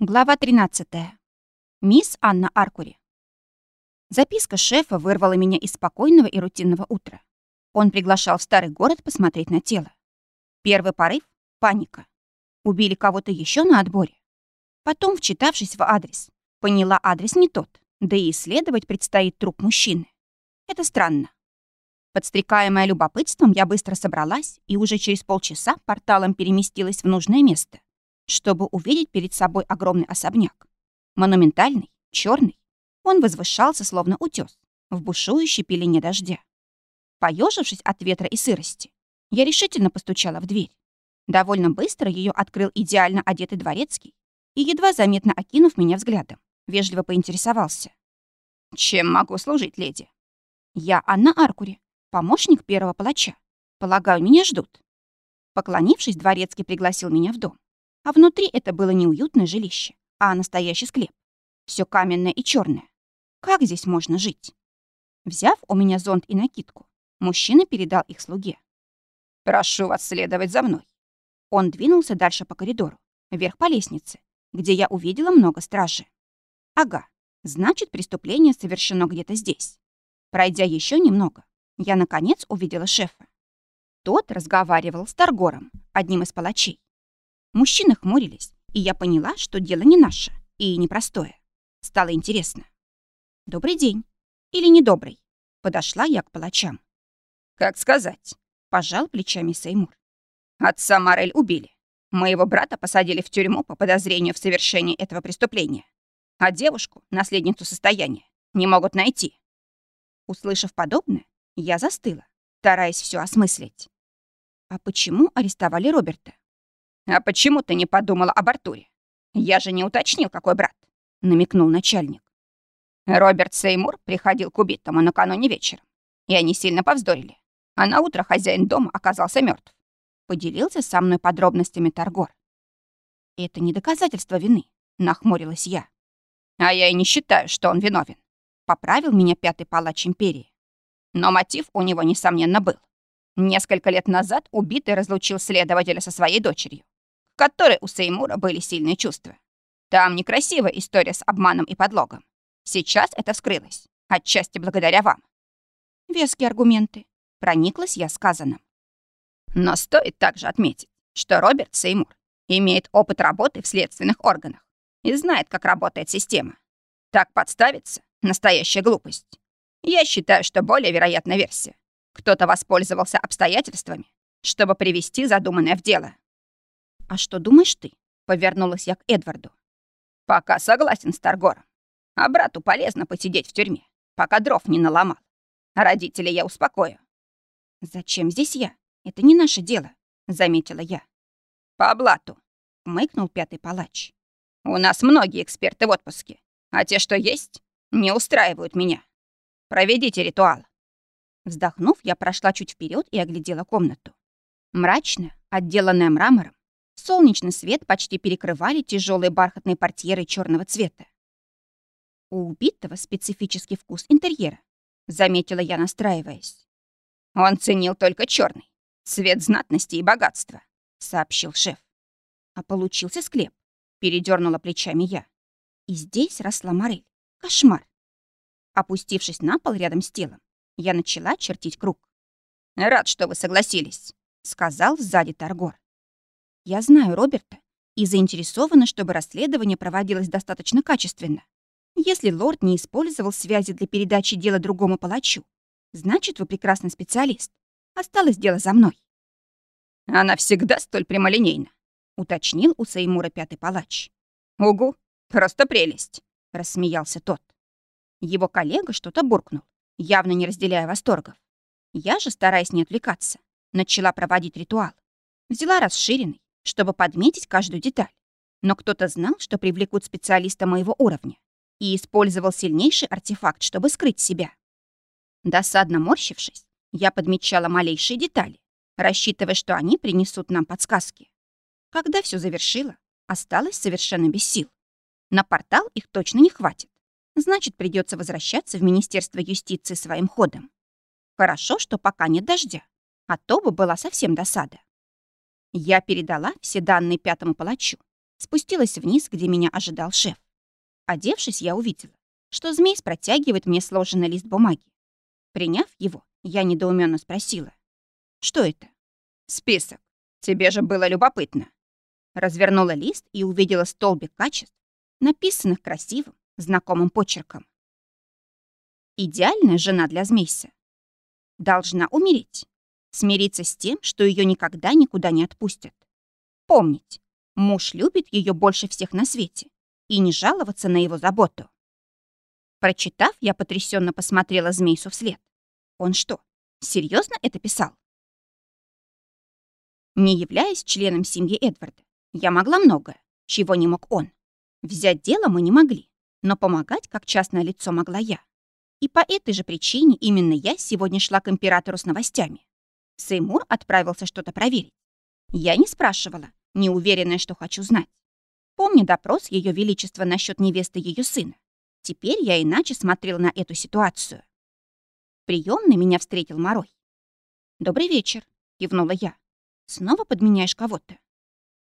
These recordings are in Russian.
Глава 13. Мисс Анна Аркури. Записка шефа вырвала меня из спокойного и рутинного утра. Он приглашал в старый город посмотреть на тело. Первый порыв — паника. Убили кого-то еще на отборе. Потом, вчитавшись в адрес, поняла адрес не тот, да и исследовать предстоит труп мужчины. Это странно. Подстрекаемая любопытством, я быстро собралась и уже через полчаса порталом переместилась в нужное место чтобы увидеть перед собой огромный особняк. Монументальный, черный. Он возвышался, словно утес, в бушующей пелене дождя. Поежившись от ветра и сырости, я решительно постучала в дверь. Довольно быстро ее открыл идеально одетый дворецкий и, едва заметно окинув меня взглядом, вежливо поинтересовался. «Чем могу служить, леди?» «Я Анна Аркури, помощник первого палача. Полагаю, меня ждут». Поклонившись, дворецкий пригласил меня в дом. А внутри это было не уютное жилище, а настоящий склеп. Все каменное и черное. Как здесь можно жить? Взяв у меня зонт и накидку, мужчина передал их слуге. «Прошу вас следовать за мной». Он двинулся дальше по коридору, вверх по лестнице, где я увидела много стражи. Ага, значит, преступление совершено где-то здесь. Пройдя еще немного, я, наконец, увидела шефа. Тот разговаривал с Таргором, одним из палачей. Мужчины хмурились, и я поняла, что дело не наше и непростое. Стало интересно. «Добрый день. Или недобрый?» Подошла я к палачам. «Как сказать?» — пожал плечами Сеймур. «Отца Морель убили. Моего брата посадили в тюрьму по подозрению в совершении этого преступления. А девушку, наследницу состояния, не могут найти». Услышав подобное, я застыла, стараясь все осмыслить. А почему арестовали Роберта? «А почему ты не подумала об Артуре? Я же не уточнил, какой брат», — намекнул начальник. Роберт Сеймур приходил к убитому накануне вечером, и они сильно повздорили. А на утро хозяин дома оказался мертв. Поделился со мной подробностями Торгор. «Это не доказательство вины», — нахмурилась я. «А я и не считаю, что он виновен», — поправил меня пятый палач Империи. Но мотив у него, несомненно, был. Несколько лет назад убитый разлучил следователя со своей дочерью которой у Сеймура были сильные чувства. Там некрасивая история с обманом и подлогом. Сейчас это вскрылось, отчасти благодаря вам. Веские аргументы. Прониклась я сказанным. Но стоит также отметить, что Роберт Сеймур имеет опыт работы в следственных органах и знает, как работает система. Так подставиться — настоящая глупость. Я считаю, что более вероятная версия. Кто-то воспользовался обстоятельствами, чтобы привести задуманное в дело. «А что думаешь ты?» — повернулась я к Эдварду. «Пока согласен с Таргором. А брату полезно посидеть в тюрьме, пока дров не наломал. Родителей я успокою». «Зачем здесь я? Это не наше дело», — заметила я. «По блату», — мыкнул пятый палач. «У нас многие эксперты в отпуске, а те, что есть, не устраивают меня. Проведите ритуал». Вздохнув, я прошла чуть вперед и оглядела комнату. Мрачная, отделанная мрамором, Солнечный свет почти перекрывали тяжелые бархатные портьеры черного цвета. У убитого специфический вкус интерьера, заметила я, настраиваясь. Он ценил только черный, цвет знатности и богатства, сообщил шеф. А получился склеп, передернула плечами я. И здесь росла морель. Кошмар. Опустившись на пол рядом с телом, я начала чертить круг. «Рад, что вы согласились», — сказал сзади Таргор. Я знаю Роберта и заинтересована, чтобы расследование проводилось достаточно качественно. Если лорд не использовал связи для передачи дела другому палачу, значит, вы прекрасный специалист. Осталось дело за мной. Она всегда столь прямолинейна, уточнил у Сеймура пятый палач. Угу, просто прелесть, рассмеялся тот. Его коллега что-то буркнул, явно не разделяя восторгов. Я же, стараясь не отвлекаться, начала проводить ритуал. Взяла расширенный, чтобы подметить каждую деталь. Но кто-то знал, что привлекут специалиста моего уровня, и использовал сильнейший артефакт, чтобы скрыть себя. Досадно морщившись, я подмечала малейшие детали, рассчитывая, что они принесут нам подсказки. Когда все завершила, осталось совершенно без сил. На портал их точно не хватит. Значит, придется возвращаться в Министерство юстиции своим ходом. Хорошо, что пока нет дождя, а то бы была совсем досада. Я передала все данные пятому палачу, Спустилась вниз, где меня ожидал шеф. Одевшись, я увидела, что змей протягивает мне сложенный лист бумаги. Приняв его, я недоуменно спросила. «Что это?» «Список. Тебе же было любопытно». Развернула лист и увидела столбик качеств, написанных красивым, знакомым почерком. Идеальная жена для Змейса. Должна умереть. Смириться с тем, что ее никогда никуда не отпустят. Помнить, муж любит ее больше всех на свете и не жаловаться на его заботу. Прочитав, я потрясенно посмотрела Змейсу вслед. Он что, серьезно это писал? Не являясь членом семьи Эдварда, я могла многое, чего не мог он. Взять дело мы не могли, но помогать как частное лицо могла я. И по этой же причине именно я сегодня шла к императору с новостями. Сеймур отправился что-то проверить. Я не спрашивала, не уверенная, что хочу знать. Помню допрос Ее Величества насчет невесты ее сына. Теперь я иначе смотрела на эту ситуацию. Приемный меня встретил Морой. «Добрый вечер», — кивнула я. «Снова подменяешь кого-то?»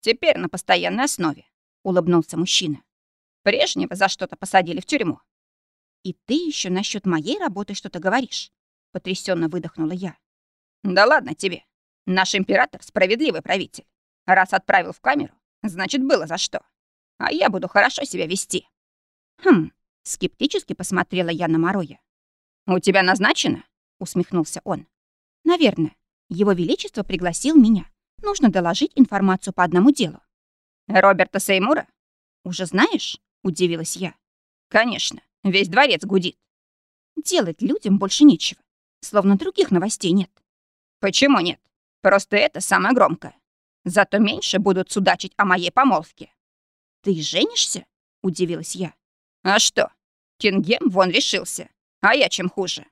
«Теперь на постоянной основе», — улыбнулся мужчина. «Прежнего за что-то посадили в тюрьму». «И ты еще насчет моей работы что-то говоришь?» — потрясенно выдохнула я. «Да ладно тебе. Наш император — справедливый правитель. Раз отправил в камеру, значит, было за что. А я буду хорошо себя вести». «Хм», — скептически посмотрела я на Мороя. «У тебя назначено?» — усмехнулся он. «Наверное. Его Величество пригласил меня. Нужно доложить информацию по одному делу». «Роберта Сеймура?» «Уже знаешь?» — удивилась я. «Конечно. Весь дворец гудит». «Делать людям больше нечего. Словно других новостей нет». «Почему нет? Просто это самое громкое. Зато меньше будут судачить о моей помолвке». «Ты женишься?» — удивилась я. «А что? Кингем вон решился. А я чем хуже?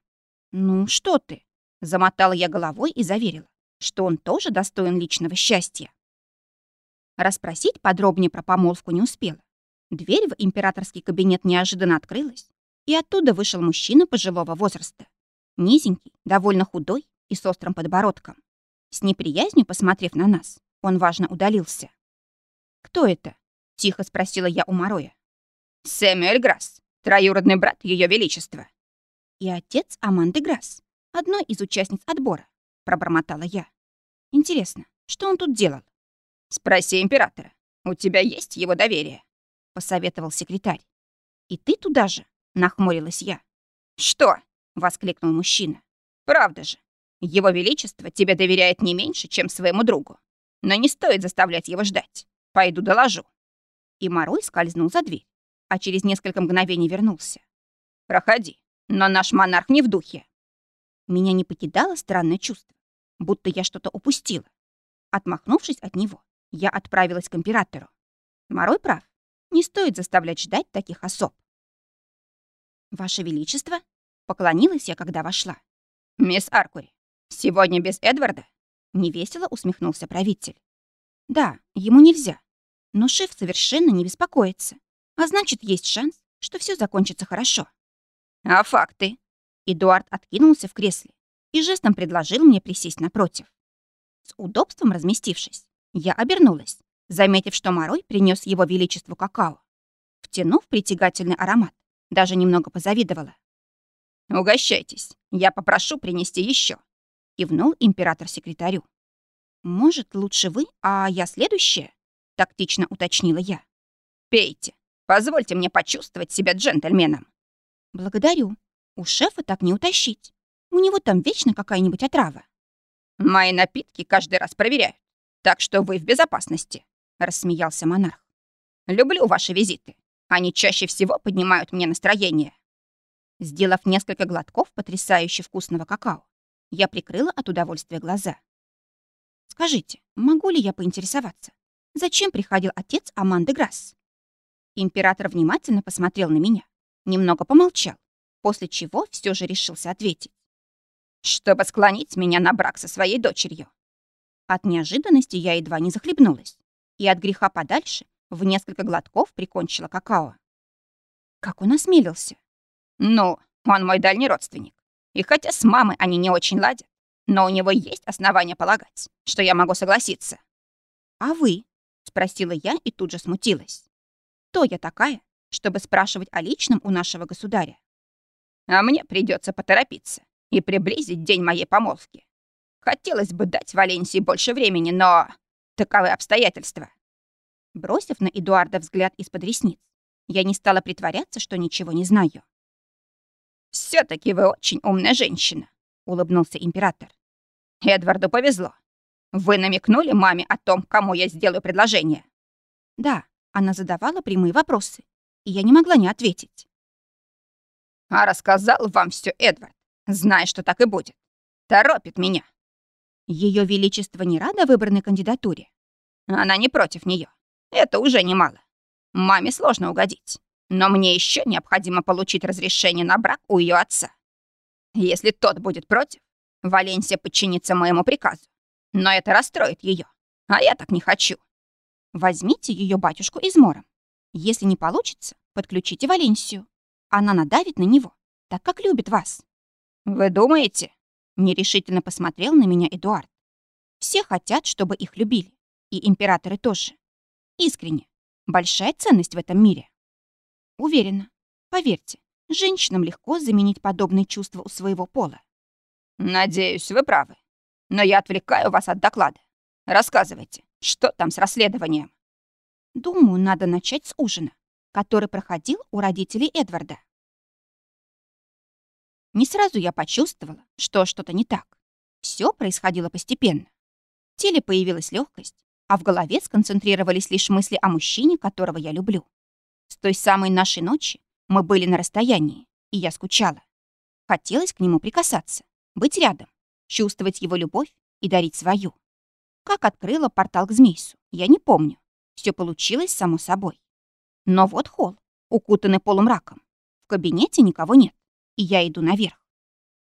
Ну, что ты? Замотала я головой и заверила, что он тоже достоин личного счастья. Расспросить подробнее про помолвку не успела. Дверь в императорский кабинет неожиданно открылась, и оттуда вышел мужчина пожилого возраста. Низенький, довольно худой и с острым подбородком. С неприязнью посмотрев на нас, он важно удалился. «Кто это?» — тихо спросила я у Мороя. «Сэмюэль Грасс, троюродный брат Ее Величества», и отец Аманды Грасс, одной из участниц отбора», — пробормотала я. «Интересно, что он тут делал?» «Спроси императора. У тебя есть его доверие?» — посоветовал секретарь. «И ты туда же?» — нахмурилась я. «Что?» — воскликнул мужчина. «Правда же. Его Величество тебе доверяет не меньше, чем своему другу. Но не стоит заставлять его ждать. Пойду доложу». И Морой скользнул за дверь, а через несколько мгновений вернулся. «Проходи. Но наш монарх не в духе. Меня не покидало странное чувство, будто я что-то упустила. Отмахнувшись от него, я отправилась к императору. Морой прав. Не стоит заставлять ждать таких особ. «Ваше Величество?» — поклонилась я, когда вошла. «Мисс Аркури, сегодня без Эдварда?» — невесело усмехнулся правитель. «Да, ему нельзя. Но шеф совершенно не беспокоится. А значит, есть шанс, что все закончится хорошо». «А факты?» Эдуард откинулся в кресле и жестом предложил мне присесть напротив. С удобством разместившись, я обернулась, заметив, что Морой принес его величеству какао. Втянув притягательный аромат, даже немного позавидовала. «Угощайтесь, я попрошу принести еще», — кивнул император секретарю. «Может, лучше вы, а я следующая?» — тактично уточнила я. «Пейте, позвольте мне почувствовать себя джентльменом». «Благодарю. У шефа так не утащить. У него там вечно какая-нибудь отрава». «Мои напитки каждый раз проверяют, так что вы в безопасности», — рассмеялся монарх. «Люблю ваши визиты. Они чаще всего поднимают мне настроение». Сделав несколько глотков потрясающе вкусного какао, я прикрыла от удовольствия глаза. «Скажите, могу ли я поинтересоваться, зачем приходил отец Аманды Грасс?» Император внимательно посмотрел на меня, Немного помолчал, после чего все же решился ответить. «Чтобы склонить меня на брак со своей дочерью». От неожиданности я едва не захлебнулась и от греха подальше в несколько глотков прикончила какао. Как он осмелился? Ну, он мой дальний родственник. И хотя с мамой они не очень ладят, но у него есть основания полагать, что я могу согласиться. А вы? Спросила я и тут же смутилась. Кто я такая, чтобы спрашивать о личном у нашего государя? А мне придется поторопиться и приблизить день моей помолвки. Хотелось бы дать Валенсии больше времени, но таковы обстоятельства. Бросив на Эдуарда взгляд из-под ресниц, я не стала притворяться, что ничего не знаю. Все таки вы очень умная женщина», — улыбнулся император. «Эдварду повезло. Вы намекнули маме о том, кому я сделаю предложение?» «Да, она задавала прямые вопросы, и я не могла не ответить. «А рассказал вам все Эдвард, зная, что так и будет. Торопит меня». Ее Величество не рада выбранной кандидатуре. Она не против нее. Это уже немало. Маме сложно угодить. Но мне еще необходимо получить разрешение на брак у ее отца. Если тот будет против, Валенсия подчинится моему приказу. Но это расстроит ее, а я так не хочу. Возьмите ее батюшку измором. Если не получится, подключите Валенсию. Она надавит на него, так как любит вас. Вы думаете? Нерешительно посмотрел на меня Эдуард. Все хотят, чтобы их любили. И императоры тоже. Искренне. Большая ценность в этом мире. Уверена. Поверьте, женщинам легко заменить подобные чувства у своего пола. Надеюсь, вы правы. Но я отвлекаю вас от доклада. Рассказывайте, что там с расследованием? Думаю, надо начать с ужина, который проходил у родителей Эдварда. Не сразу я почувствовала, что что-то не так. Все происходило постепенно. В теле появилась легкость, а в голове сконцентрировались лишь мысли о мужчине, которого я люблю. С той самой нашей ночи мы были на расстоянии, и я скучала. Хотелось к нему прикасаться, быть рядом, чувствовать его любовь и дарить свою. Как открыла портал к Змейсу, я не помню. Все получилось само собой. Но вот холл, укутанный полумраком. В кабинете никого нет, и я иду наверх.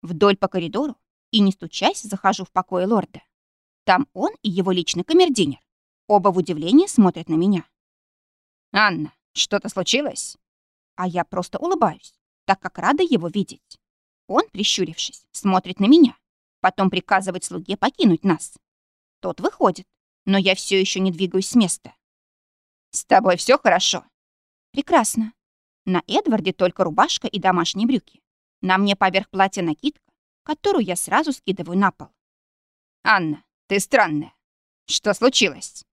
Вдоль по коридору и, не стучась, захожу в покое лорда. Там он и его личный камердинер. Оба в удивлении смотрят на меня. «Анна, что-то случилось?» А я просто улыбаюсь, так как рада его видеть. Он, прищурившись, смотрит на меня, потом приказывает слуге покинуть нас. Тот выходит, но я все еще не двигаюсь с места. «С тобой все хорошо?» «Прекрасно. На Эдварде только рубашка и домашние брюки. На мне поверх платья накидка, которую я сразу скидываю на пол. «Анна, ты странная. Что случилось?»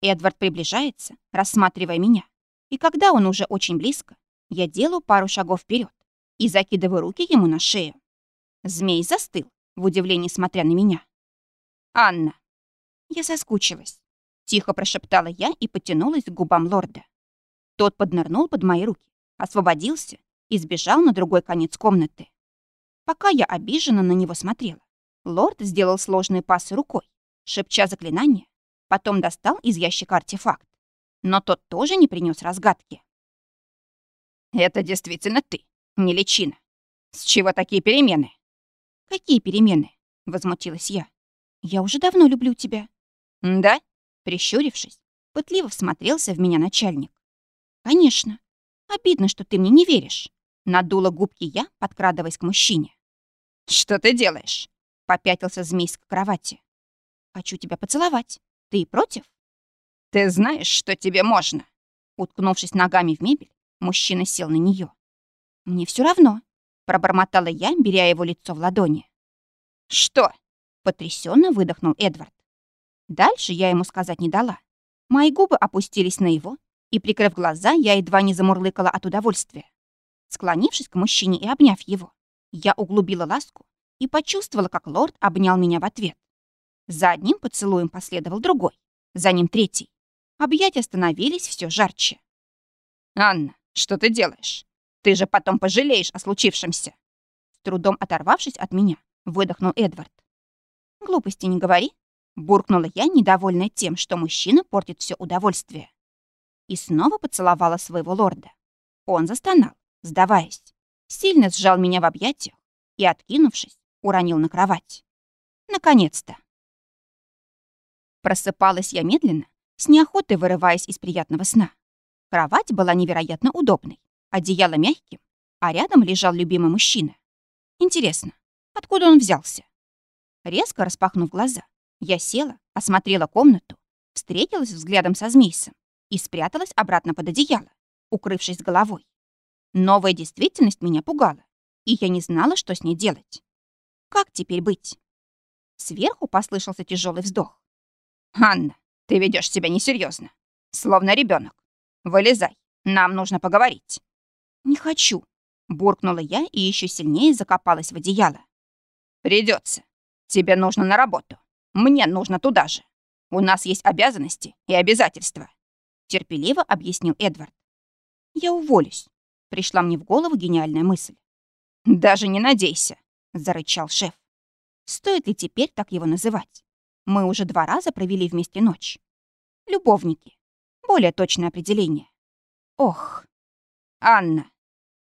Эдвард приближается, рассматривая меня. И когда он уже очень близко, я делаю пару шагов вперед и закидываю руки ему на шею. Змей застыл, в удивлении смотря на меня. «Анна, я соскучилась. Тихо прошептала я и потянулась к губам лорда. Тот поднырнул под мои руки, освободился и сбежал на другой конец комнаты. Пока я обиженно на него смотрела, лорд сделал сложные пасы рукой, шепча заклинание, потом достал из ящика артефакт. Но тот тоже не принес разгадки. «Это действительно ты, не личина. С чего такие перемены?» «Какие перемены?» — возмутилась я. Я уже давно люблю тебя». «Да?» Прищурившись, пытливо всмотрелся в меня начальник. «Конечно. Обидно, что ты мне не веришь». Надула губки я, подкрадываясь к мужчине. «Что ты делаешь?» Попятился змей к кровати. «Хочу тебя поцеловать. Ты против?» «Ты знаешь, что тебе можно?» Уткнувшись ногами в мебель, мужчина сел на нее. «Мне все равно», — пробормотала я, беря его лицо в ладони. «Что?» Потрясенно выдохнул Эдвард. Дальше я ему сказать не дала. Мои губы опустились на его, и, прикрыв глаза, я едва не замурлыкала от удовольствия. Склонившись к мужчине и обняв его, я углубила ласку и почувствовала, как лорд обнял меня в ответ. За одним поцелуем последовал другой, за ним третий. Объятия становились все жарче. «Анна, что ты делаешь? Ты же потом пожалеешь о случившемся!» С трудом оторвавшись от меня, выдохнул Эдвард. «Глупости не говори», — буркнула я, недовольная тем, что мужчина портит все удовольствие. И снова поцеловала своего лорда. Он застонал, сдаваясь, сильно сжал меня в объятиях и, откинувшись, уронил на кровать. Наконец-то. Просыпалась я медленно, с неохотой вырываясь из приятного сна. Кровать была невероятно удобной, одеяло мягким, а рядом лежал любимый мужчина. Интересно, откуда он взялся? Резко распахнув глаза, я села, осмотрела комнату, встретилась взглядом со змейсом и спряталась обратно под одеяло, укрывшись головой. Новая действительность меня пугала, и я не знала, что с ней делать. Как теперь быть? Сверху послышался тяжелый вздох. «Анна, ты ведешь себя несерьезно, словно ребенок. Вылезай, нам нужно поговорить». «Не хочу», — буркнула я и еще сильнее закопалась в одеяло. Придется. Тебе нужно на работу. Мне нужно туда же. У нас есть обязанности и обязательства», — терпеливо объяснил Эдвард. «Я уволюсь», — пришла мне в голову гениальная мысль. «Даже не надейся», — зарычал шеф. «Стоит ли теперь так его называть? Мы уже два раза провели вместе ночь. Любовники. Более точное определение. Ох, Анна,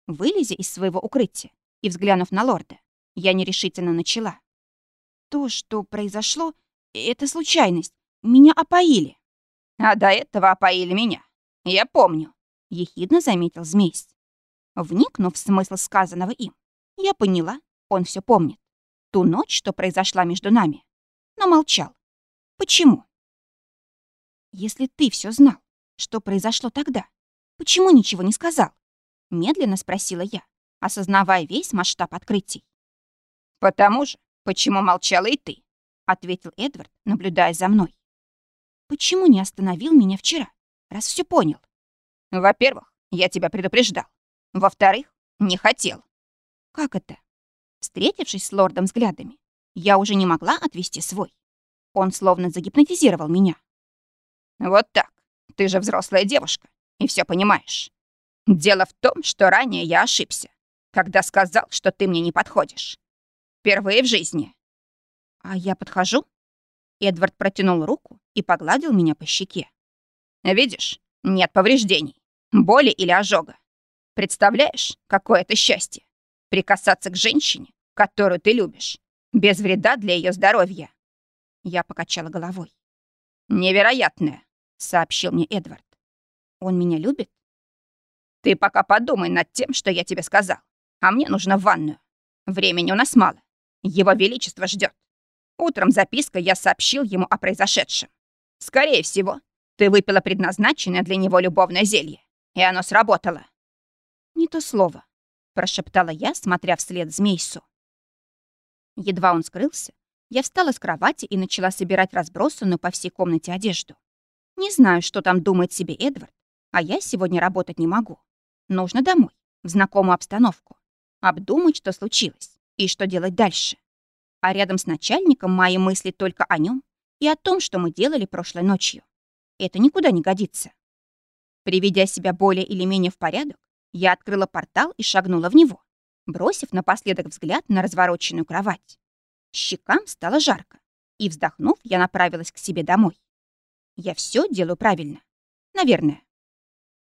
вылезя из своего укрытия и взглянув на лорда, я нерешительно начала. То, что произошло, это случайность. Меня опоили. А до этого опоили меня. Я помню, ехидно заметил змей. Вникнув в смысл сказанного им, я поняла, он все помнит. Ту ночь, что произошла между нами. Но молчал. Почему? Если ты все знал, что произошло тогда, почему ничего не сказал? Медленно спросила я, осознавая весь масштаб открытий. «Потому же, почему молчала и ты?» — ответил Эдвард, наблюдая за мной. «Почему не остановил меня вчера, раз все понял?» «Во-первых, я тебя предупреждал. Во-вторых, не хотел». «Как это?» Встретившись с лордом взглядами, я уже не могла отвести свой. Он словно загипнотизировал меня. «Вот так. Ты же взрослая девушка и все понимаешь. Дело в том, что ранее я ошибся, когда сказал, что ты мне не подходишь. Впервые в жизни. А я подхожу? Эдвард протянул руку и погладил меня по щеке. Видишь, нет повреждений, боли или ожога. Представляешь, какое это счастье? Прикасаться к женщине, которую ты любишь, без вреда для ее здоровья. Я покачала головой. «Невероятное», — сообщил мне Эдвард. «Он меня любит?» «Ты пока подумай над тем, что я тебе сказал. А мне нужно в ванную. Времени у нас мало. Его Величество ждет. Утром записка я сообщил ему о произошедшем. Скорее всего, ты выпила предназначенное для него любовное зелье, и оно сработало. Не то слово, прошептала я, смотря вслед Змейсу. Едва он скрылся, я встала с кровати и начала собирать разбросанную по всей комнате одежду. Не знаю, что там думает себе Эдвард, а я сегодня работать не могу. Нужно домой, в знакомую обстановку, обдумать, что случилось и что делать дальше. А рядом с начальником мои мысли только о нем и о том, что мы делали прошлой ночью. Это никуда не годится. Приведя себя более или менее в порядок, я открыла портал и шагнула в него, бросив напоследок взгляд на развороченную кровать. Щекам стало жарко, и, вздохнув, я направилась к себе домой. Я все делаю правильно. Наверное.